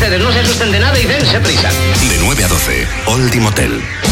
ustedes, no se asusten de nada y dense prisa. De 9 a 12, Old Motel.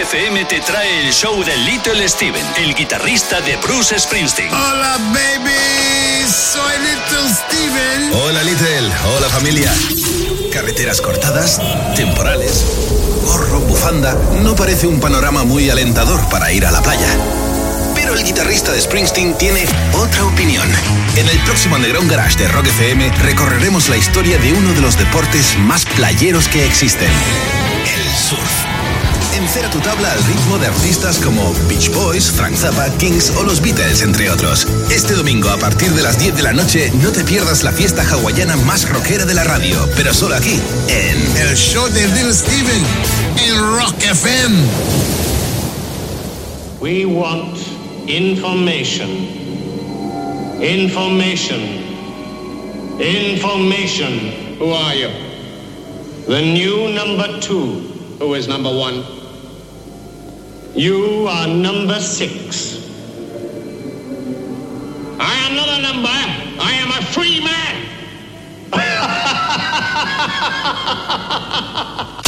FM te trae el show de Little Steven, el guitarrista de Bruce Springsteen. Hola, baby. Soy Little Steven. Hola, Little. Hola, familia. Carreteras cortadas, temporales. Gorro, bufanda. No parece un panorama muy alentador para ir a la playa. Pero el guitarrista de Springsteen tiene otra opinión. En el próximo Underground Garage de Rock FM recorreremos la historia de uno de los deportes más playeros que existen: el surf. Encera tu tabla al ritmo de artistas como Beach Boys, Frank Zappa, Kings o los Beatles, entre otros. Este domingo a partir de las 10 de la noche no te pierdas la fiesta hawaiana más rockera de la radio, pero solo aquí, en El show de Little Steven en Rock FM. We want information. Information. Information. Who are you? The new number two. Who is number one? You are number six. I am not a number. I am a free man.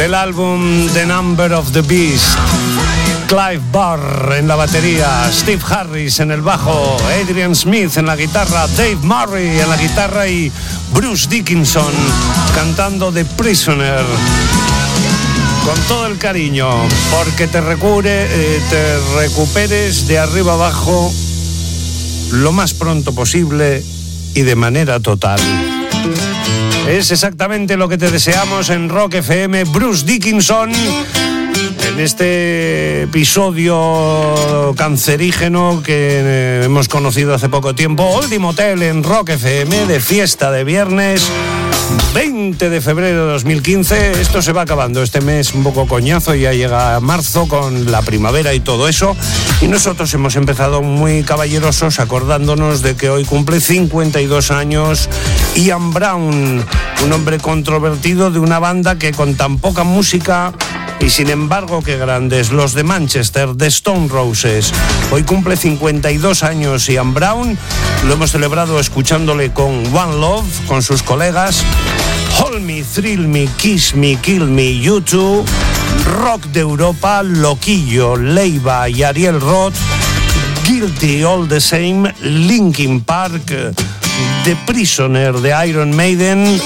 del álbum The Number of the Beast. Clive Barr en la batería, Steve Harris en el bajo, Adrian Smith en la guitarra, Dave Murray en la guitarra y Bruce Dickinson cantando The Prisoner. Con todo el cariño, porque te, eh, te recuperes de arriba abajo lo más pronto posible y de manera total. Es exactamente lo que te deseamos en Rock FM. Bruce Dickinson en este episodio cancerígeno que eh, hemos conocido hace poco tiempo, Oldie Motel en Rock FM de fiesta de viernes. 20 de febrero de 2015, esto se va acabando, este mes un poco coñazo, ya llega marzo con la primavera y todo eso, y nosotros hemos empezado muy caballerosos acordándonos de que hoy cumple 52 años Ian Brown, un hombre controvertido de una banda que con tan poca música y sin embargo, qué grandes, los de Manchester, de Stone Roses. Hoy cumple 52 años Ian Brown, lo hemos celebrado escuchándole con One Love, con sus colegas. Hold Me, Thrill Me, Kiss Me, Kill Me, YouTube, Rock de Europa, Loquillo, Leiva y Ariel Roth, Guilty All the Same, Linkin Park, The Prisoner de Iron Maiden.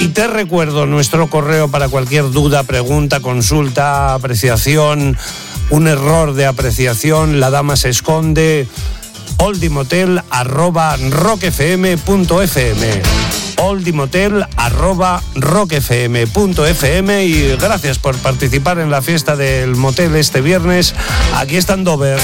Y te recuerdo nuestro correo para cualquier duda, pregunta, consulta, apreciación, un error de apreciación, la dama se esconde, oldimotel arroba rockfm.fm oldimotel arroba rockfm.fm y gracias por participar en la fiesta del motel este viernes. Aquí está Dover.